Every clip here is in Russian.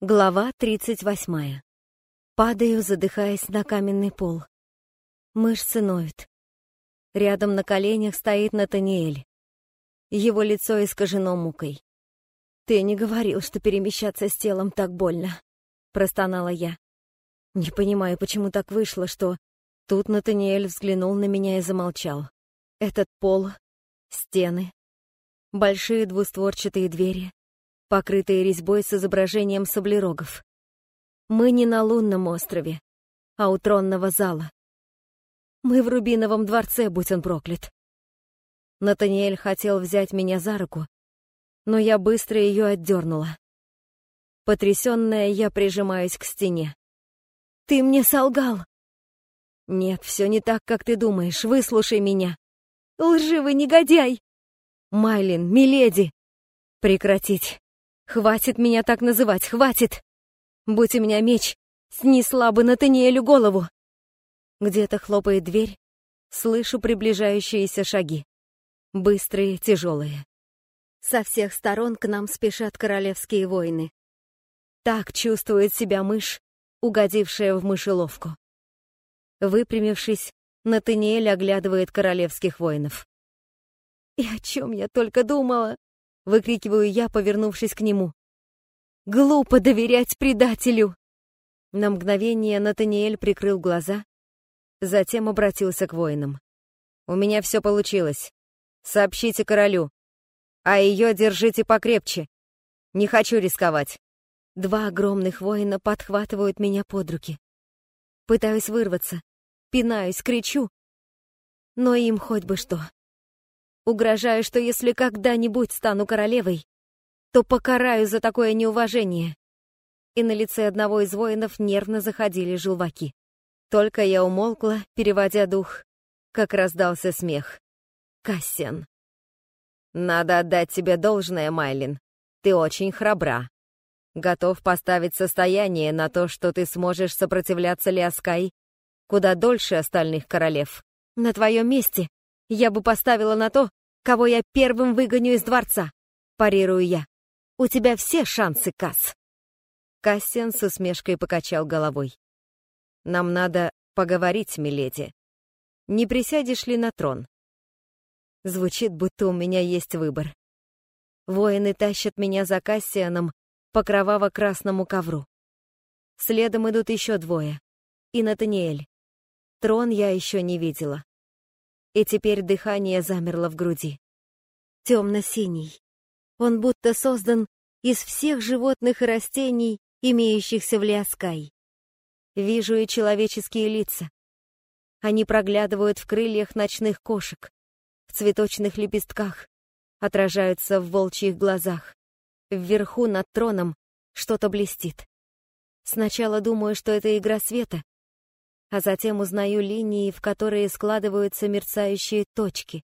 Глава 38. Падаю, задыхаясь на каменный пол. Мышцы ноют. Рядом на коленях стоит Натаниэль. Его лицо искажено мукой. «Ты не говорил, что перемещаться с телом так больно», — простонала я. Не понимаю, почему так вышло, что... Тут Натаниэль взглянул на меня и замолчал. Этот пол, стены, большие двустворчатые двери, покрытые резьбой с изображением саблерогов. Мы не на лунном острове, а у тронного зала. Мы в Рубиновом дворце, будь он проклят. Натаниэль хотел взять меня за руку, но я быстро ее отдернула. Потрясенная, я прижимаюсь к стене. «Ты мне солгал!» «Нет, все не так, как ты думаешь. Выслушай меня!» «Лживый негодяй!» «Майлин, миледи!» «Прекратить!» Хватит меня так называть, хватит! Будь у меня меч, снесла бы Натаниэлю голову. Где-то хлопает дверь, слышу приближающиеся шаги. Быстрые, тяжелые. Со всех сторон к нам спешат королевские воины. Так чувствует себя мышь, угодившая в мышеловку. Выпрямившись, Натаниэль оглядывает королевских воинов. «И о чем я только думала?» Выкрикиваю я, повернувшись к нему. Глупо доверять предателю! На мгновение Натаниэль прикрыл глаза, затем обратился к воинам. «У меня все получилось. Сообщите королю. А ее держите покрепче. Не хочу рисковать». Два огромных воина подхватывают меня под руки. Пытаюсь вырваться, пинаюсь, кричу. Но им хоть бы что. Угрожаю, что если когда-нибудь стану королевой, то покараю за такое неуважение. И на лице одного из воинов нервно заходили желваки. Только я умолкла, переводя дух, как раздался смех. Кассиан. «Надо отдать тебе должное, Майлин. Ты очень храбра. Готов поставить состояние на то, что ты сможешь сопротивляться Лиаскай куда дольше остальных королев. На твоем месте я бы поставила на то, кого я первым выгоню из дворца, парирую я. У тебя все шансы, Касс. Кассиан с усмешкой покачал головой. Нам надо поговорить, миледи. Не присядешь ли на трон? Звучит, будто у меня есть выбор. Воины тащат меня за Кассианом по кроваво-красному ковру. Следом идут еще двое. И Натаниэль. Трон я еще не видела и теперь дыхание замерло в груди. Темно-синий. Он будто создан из всех животных и растений, имеющихся в Ляскай. Вижу и человеческие лица. Они проглядывают в крыльях ночных кошек, в цветочных лепестках, отражаются в волчьих глазах. Вверху над троном что-то блестит. Сначала думаю, что это игра света, а затем узнаю линии, в которые складываются мерцающие точки.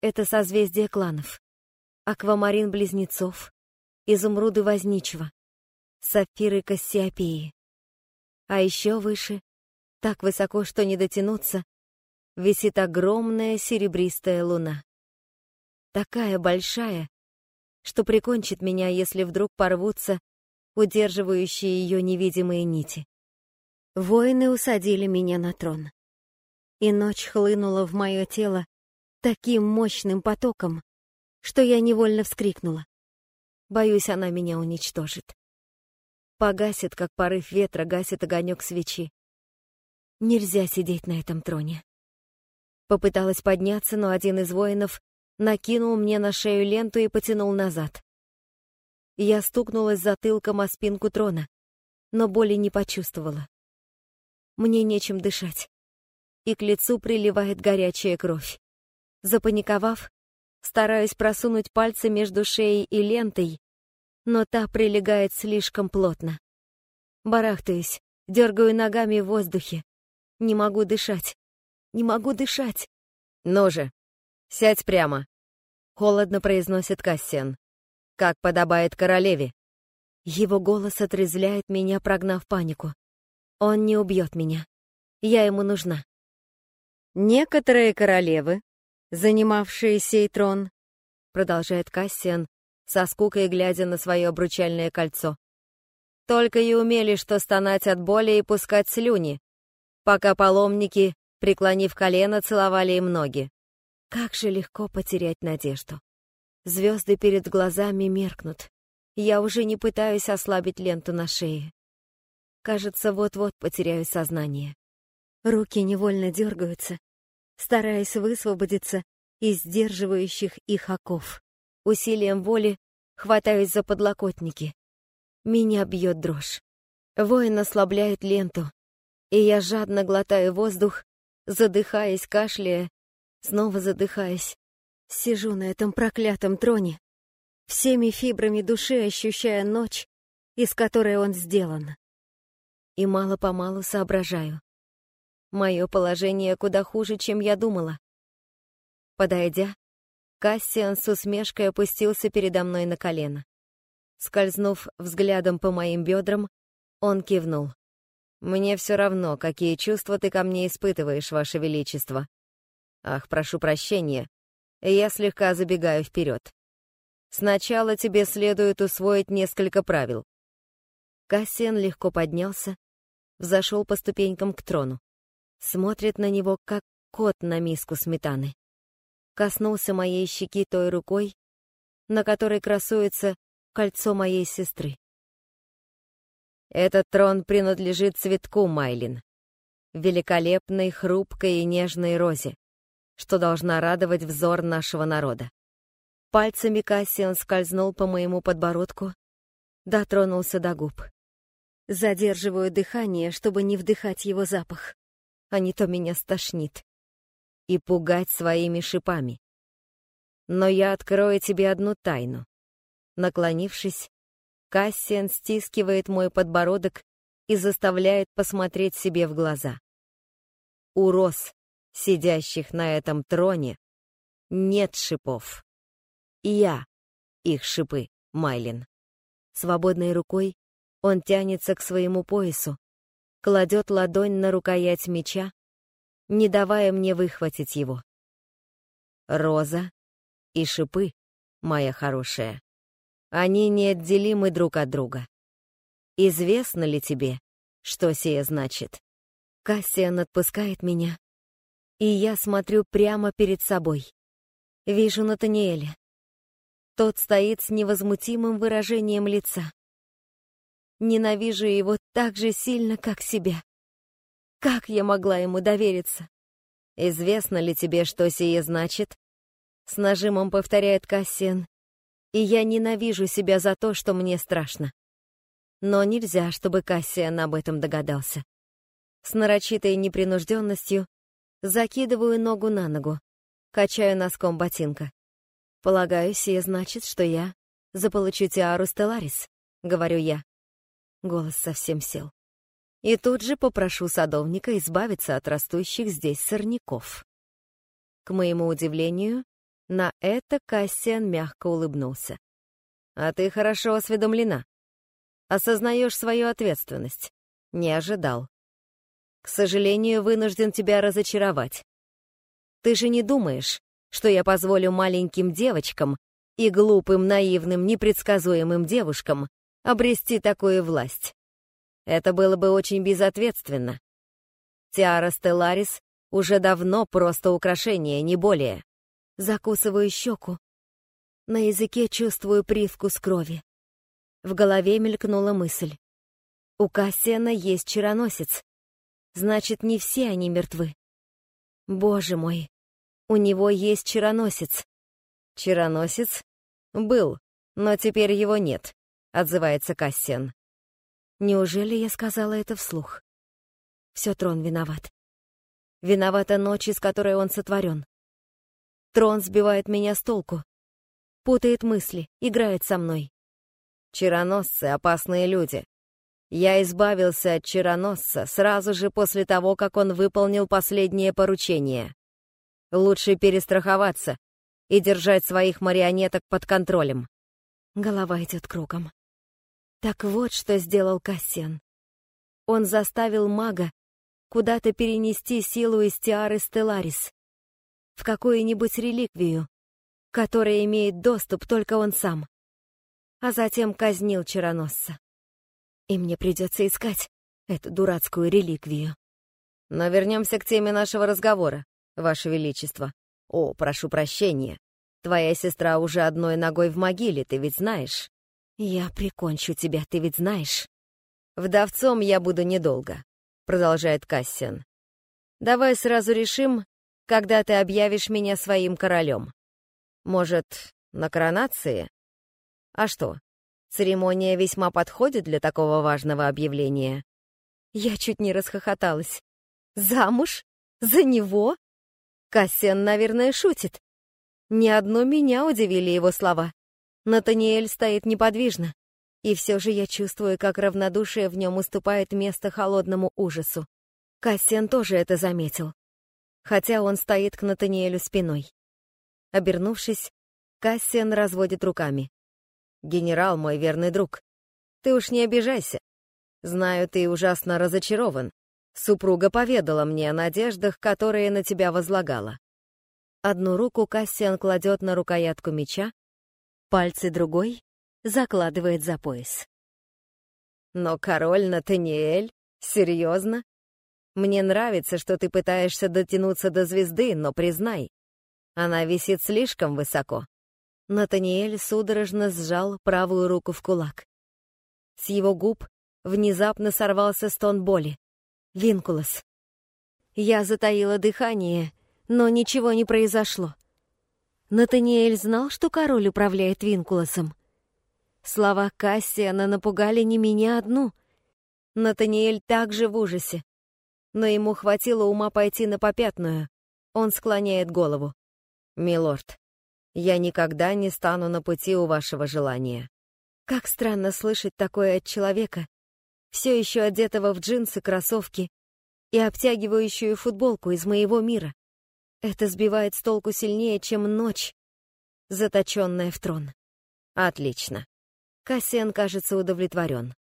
Это созвездие кланов. Аквамарин близнецов, изумруды возничего, сапфиры Кассиопеи. А еще выше, так высоко, что не дотянуться, висит огромная серебристая луна. Такая большая, что прикончит меня, если вдруг порвутся удерживающие ее невидимые нити. Воины усадили меня на трон. И ночь хлынула в мое тело таким мощным потоком, что я невольно вскрикнула. Боюсь, она меня уничтожит. Погасит, как порыв ветра гасит огонек свечи. Нельзя сидеть на этом троне. Попыталась подняться, но один из воинов накинул мне на шею ленту и потянул назад. Я стукнулась затылком о спинку трона, но боли не почувствовала. Мне нечем дышать. И к лицу приливает горячая кровь. Запаниковав, стараюсь просунуть пальцы между шеей и лентой, но та прилегает слишком плотно. Барахтаюсь, дергаю ногами в воздухе. Не могу дышать. Не могу дышать. «Ну же, сядь прямо», — холодно произносит Кассиан. «Как подобает королеве». Его голос отрезвляет меня, прогнав панику. Он не убьет меня. Я ему нужна. Некоторые королевы, занимавшие сей трон, продолжает Кассиан, со скукой глядя на свое обручальное кольцо, Только и умели, что стонать от боли и пускать слюни, пока паломники, преклонив колено, целовали им ноги. Как же легко потерять надежду. Звезды перед глазами меркнут. Я уже не пытаюсь ослабить ленту на шее. Кажется, вот-вот потеряю сознание. Руки невольно дергаются, стараясь высвободиться из сдерживающих их оков. Усилием воли хватаюсь за подлокотники. Меня бьет дрожь. Воин ослабляет ленту, и я жадно глотаю воздух, задыхаясь, кашляя, снова задыхаясь. Сижу на этом проклятом троне, всеми фибрами души ощущая ночь, из которой он сделан. И мало-помалу соображаю. Мое положение куда хуже, чем я думала. Подойдя, Кассиан с усмешкой опустился передо мной на колено. Скользнув взглядом по моим бедрам, он кивнул. «Мне все равно, какие чувства ты ко мне испытываешь, Ваше Величество. Ах, прошу прощения, я слегка забегаю вперед. Сначала тебе следует усвоить несколько правил». Кассиан легко поднялся, взошел по ступенькам к трону. Смотрит на него, как кот на миску сметаны коснулся моей щеки той рукой, на которой красуется кольцо моей сестры. Этот трон принадлежит цветку Майлин, великолепной, хрупкой и нежной розе, что должна радовать взор нашего народа. Пальцами Кассиан скользнул по моему подбородку, дотронулся до губ. Задерживаю дыхание, чтобы не вдыхать его запах, а не то меня стошнит и пугать своими шипами. Но я открою тебе одну тайну. Наклонившись, Кассиан стискивает мой подбородок и заставляет посмотреть себе в глаза. У роз, сидящих на этом троне, нет шипов. Я их шипы, Майлин. Свободной рукой он тянется к своему поясу, кладет ладонь на рукоять меча не давая мне выхватить его. Роза и шипы, моя хорошая, они неотделимы друг от друга. Известно ли тебе, что сие значит? Кассиан отпускает меня, и я смотрю прямо перед собой. Вижу Натаниэля. Тот стоит с невозмутимым выражением лица. Ненавижу его так же сильно, как себя. Как я могла ему довериться? Известно ли тебе, что сие значит? С нажимом повторяет Кассиан. И я ненавижу себя за то, что мне страшно. Но нельзя, чтобы Кассиан об этом догадался. С нарочитой непринужденностью закидываю ногу на ногу, качаю носком ботинка. Полагаю, сие значит, что я заполучу тиару Стелларис, говорю я. Голос совсем сел и тут же попрошу садовника избавиться от растущих здесь сорняков. К моему удивлению, на это Кассиан мягко улыбнулся. «А ты хорошо осведомлена. Осознаешь свою ответственность. Не ожидал. К сожалению, вынужден тебя разочаровать. Ты же не думаешь, что я позволю маленьким девочкам и глупым, наивным, непредсказуемым девушкам обрести такую власть? Это было бы очень безответственно. Тиара Стелларис уже давно просто украшение, не более. Закусываю щеку. На языке чувствую привкус крови. В голове мелькнула мысль. У Кассиана есть чароносец. Значит, не все они мертвы. Боже мой, у него есть чароносец. Чароносец? Был, но теперь его нет, отзывается Кассиан. Неужели я сказала это вслух? Все трон виноват. Виновата ночь, из которой он сотворен. Трон сбивает меня с толку. Путает мысли, играет со мной. Чароносцы — опасные люди. Я избавился от чароносца сразу же после того, как он выполнил последнее поручение. Лучше перестраховаться и держать своих марионеток под контролем. Голова идет кругом. Так вот, что сделал Кассиан. Он заставил мага куда-то перенести силу из Тиары Стелларис в какую-нибудь реликвию, которая имеет доступ только он сам, а затем казнил Чароносца. И мне придется искать эту дурацкую реликвию. Но вернемся к теме нашего разговора, Ваше Величество. О, прошу прощения. Твоя сестра уже одной ногой в могиле, ты ведь знаешь. Я прикончу тебя, ты ведь знаешь. Вдовцом я буду недолго, продолжает Кассиан. Давай сразу решим, когда ты объявишь меня своим королем. Может, на коронации? А что, церемония весьма подходит для такого важного объявления? Я чуть не расхохоталась. Замуж? За него? Кассиан, наверное, шутит. Ни одно меня удивили его слова. Натаниэль стоит неподвижно. И все же я чувствую, как равнодушие в нем уступает место холодному ужасу. Кассиан тоже это заметил. Хотя он стоит к Натаниэлю спиной. Обернувшись, Кассиан разводит руками. «Генерал, мой верный друг, ты уж не обижайся. Знаю, ты ужасно разочарован. Супруга поведала мне о надеждах, которые на тебя возлагала. Одну руку Кассиан кладет на рукоятку меча, пальцы другой закладывает за пояс. Но король Натаниэль? Серьезно? Мне нравится, что ты пытаешься дотянуться до звезды, но признай, она висит слишком высоко. Натаниэль судорожно сжал правую руку в кулак. С его губ внезапно сорвался стон боли. Винкулос. Я затаила дыхание, но ничего не произошло. Натаниэль знал, что король управляет Винкулосом. Слова Кассиана напугали не меня одну. Натаниэль также в ужасе. Но ему хватило ума пойти на попятную. Он склоняет голову. «Милорд, я никогда не стану на пути у вашего желания». Как странно слышать такое от человека, все еще одетого в джинсы, кроссовки и обтягивающую футболку из моего мира. Это сбивает с толку сильнее, чем ночь, заточенная в трон. Отлично. Кассиан кажется удовлетворен.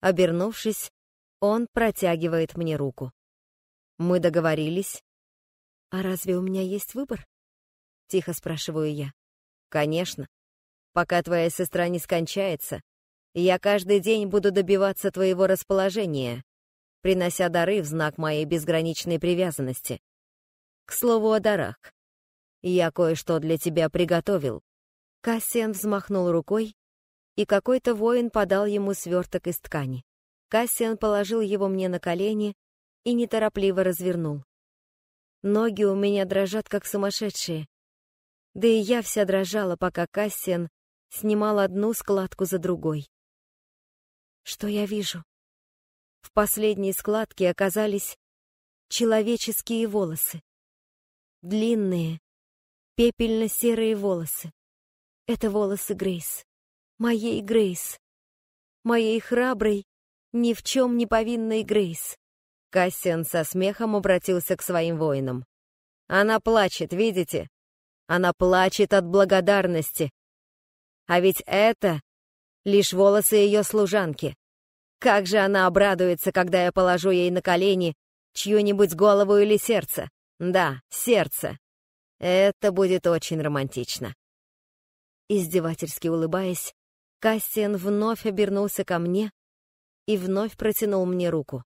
Обернувшись, он протягивает мне руку. Мы договорились. А разве у меня есть выбор? Тихо спрашиваю я. Конечно. Пока твоя сестра не скончается, я каждый день буду добиваться твоего расположения, принося дары в знак моей безграничной привязанности. К слову о дарах. Я кое-что для тебя приготовил. Кассиан взмахнул рукой, и какой-то воин подал ему сверток из ткани. Кассиан положил его мне на колени и неторопливо развернул. Ноги у меня дрожат, как сумасшедшие. Да и я вся дрожала, пока Кассиан снимал одну складку за другой. Что я вижу? В последней складке оказались человеческие волосы. Длинные, пепельно-серые волосы. Это волосы Грейс. Моей Грейс. Моей храброй, ни в чем не повинной Грейс. Кассиан со смехом обратился к своим воинам. Она плачет, видите? Она плачет от благодарности. А ведь это лишь волосы ее служанки. Как же она обрадуется, когда я положу ей на колени чью-нибудь голову или сердце. Да, сердце. Это будет очень романтично. Издевательски улыбаясь, Кассиан вновь обернулся ко мне и вновь протянул мне руку.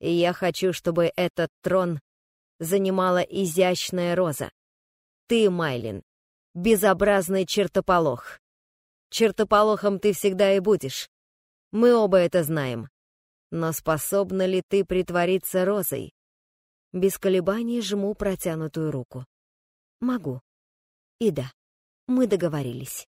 Я хочу, чтобы этот трон занимала изящная роза. Ты, Майлин, безобразный чертополох. Чертополохом ты всегда и будешь. Мы оба это знаем. Но способна ли ты притвориться розой? Без колебаний жму протянутую руку. Могу. И да, мы договорились.